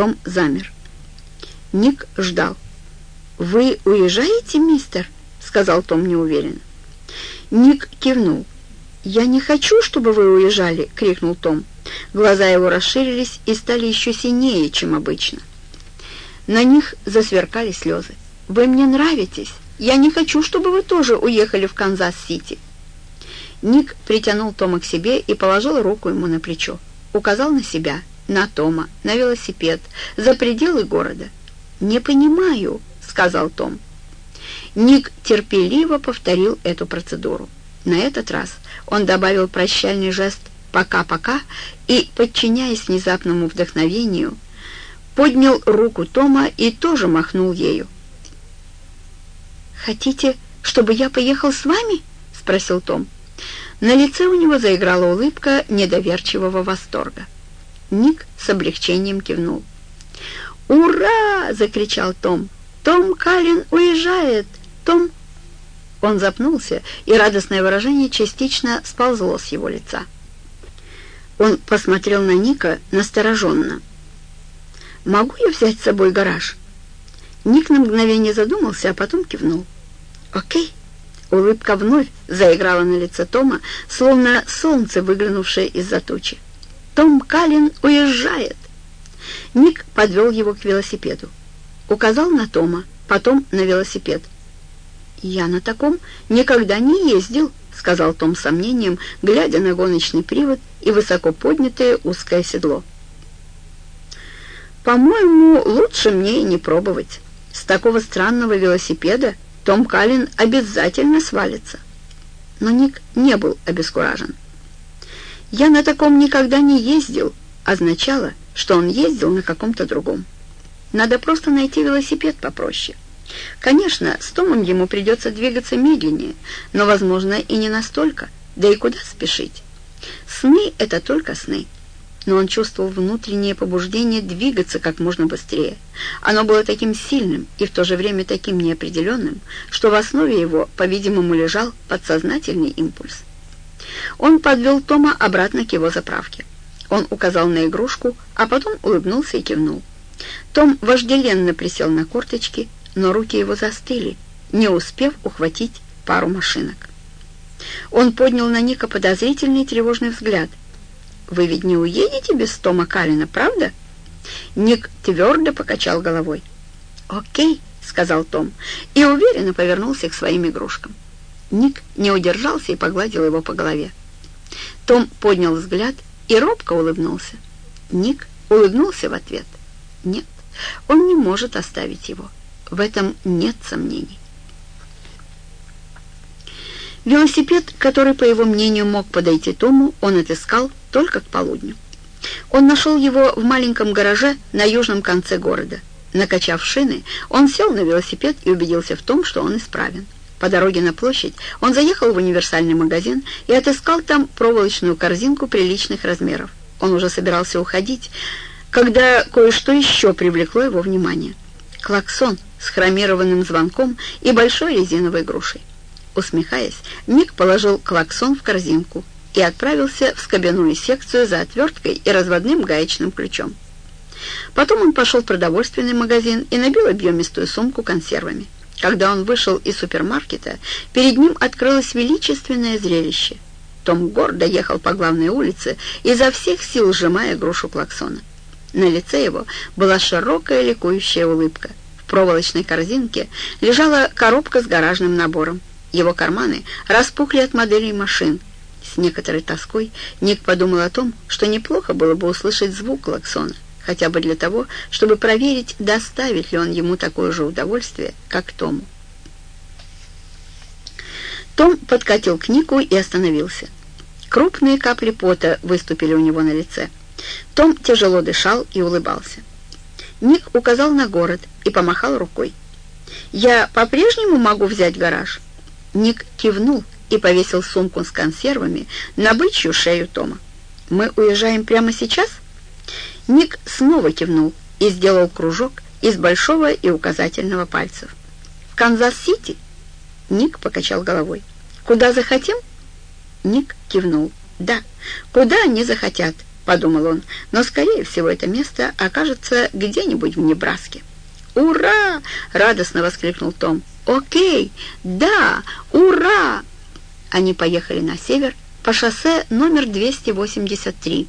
Том замер. Ник ждал. «Вы уезжаете, мистер?» — сказал Том неуверенно. Ник кивнул. «Я не хочу, чтобы вы уезжали!» — крикнул Том. Глаза его расширились и стали еще синее, чем обычно. На них засверкали слезы. «Вы мне нравитесь! Я не хочу, чтобы вы тоже уехали в Канзас-Сити!» Ник притянул Тома к себе и положил руку ему на плечо. Указал на себя, на Тома, на велосипед, за пределы города. «Не понимаю», — сказал Том. Ник терпеливо повторил эту процедуру. На этот раз он добавил прощальный жест «пока-пока» и, подчиняясь внезапному вдохновению, поднял руку Тома и тоже махнул ею. «Хотите, чтобы я поехал с вами?» — спросил Том. На лице у него заиграла улыбка недоверчивого восторга. Ник с облегчением кивнул. «Ура!» — закричал Том. «Том Каллен уезжает! Том...» Он запнулся, и радостное выражение частично сползло с его лица. Он посмотрел на Ника настороженно. «Могу я взять с собой гараж?» Ник на мгновение задумался, а потом кивнул. «Окей». Улыбка вновь заиграла на лице Тома, словно солнце, выглянувшее из-за тучи. «Том Каллен уезжает!» Ник подвел его к велосипеду. Указал на Тома, потом на велосипед. «Я на таком никогда не ездил», — сказал Том с сомнением, глядя на гоночный привод и высоко поднятое узкое седло. «По-моему, лучше мне и не пробовать. С такого странного велосипеда Том Каллен обязательно свалится». Но Ник не был обескуражен. «Я на таком никогда не ездил», означало, что он ездил на каком-то другом. Надо просто найти велосипед попроще. Конечно, с Томом ему придется двигаться медленнее, но, возможно, и не настолько. Да и куда спешить? Сны — это только сны. Но он чувствовал внутреннее побуждение двигаться как можно быстрее. Оно было таким сильным и в то же время таким неопределенным, что в основе его, по-видимому, лежал подсознательный импульс. Он подвел Тома обратно к его заправке. Он указал на игрушку, а потом улыбнулся и кивнул. Том вожделенно присел на корточки, но руки его застыли, не успев ухватить пару машинок. Он поднял на Ника подозрительный тревожный взгляд. «Вы ведь не уедете без Тома Калина, правда?» Ник твердо покачал головой. «Окей», — сказал Том, и уверенно повернулся к своим игрушкам. Ник не удержался и погладил его по голове. Том поднял взгляд и робко улыбнулся. Ник улыбнулся в ответ. Нет, он не может оставить его. В этом нет сомнений. Велосипед, который, по его мнению, мог подойти Тому, он отыскал только к полудню. Он нашел его в маленьком гараже на южном конце города. Накачав шины, он сел на велосипед и убедился в том, что он исправен. По дороге на площадь он заехал в универсальный магазин и отыскал там проволочную корзинку приличных размеров. Он уже собирался уходить, когда кое-что еще привлекло его внимание. Клаксон с хромированным звонком и большой резиновой грушей. Усмехаясь, Ник положил клаксон в корзинку и отправился в скобяную секцию за отверткой и разводным гаечным ключом. Потом он пошел в продовольственный магазин и набил объемистую сумку консервами. Когда он вышел из супермаркета, перед ним открылось величественное зрелище. Том гордо ехал по главной улице, изо всех сил сжимая грушу клаксона. На лице его была широкая ликующая улыбка. В проволочной корзинке лежала коробка с гаражным набором. Его карманы распухли от моделей машин. С некоторой тоской Ник подумал о том, что неплохо было бы услышать звук клаксона хотя бы для того, чтобы проверить, доставит ли он ему такое же удовольствие, как Тому. Том подкатил к Нику и остановился. Крупные капли пота выступили у него на лице. Том тяжело дышал и улыбался. Ник указал на город и помахал рукой. «Я по-прежнему могу взять гараж?» Ник кивнул и повесил сумку с консервами на бычью шею Тома. «Мы уезжаем прямо сейчас?» Ник снова кивнул и сделал кружок из большого и указательного пальцев. «В Канзас-Сити?» Ник покачал головой. «Куда захотим?» Ник кивнул. «Да, куда они захотят, подумал он, но, скорее всего, это место окажется где-нибудь в Небраске. «Ура!» — радостно воскликнул Том. «Окей! Да! Ура!» Они поехали на север по шоссе номер 283.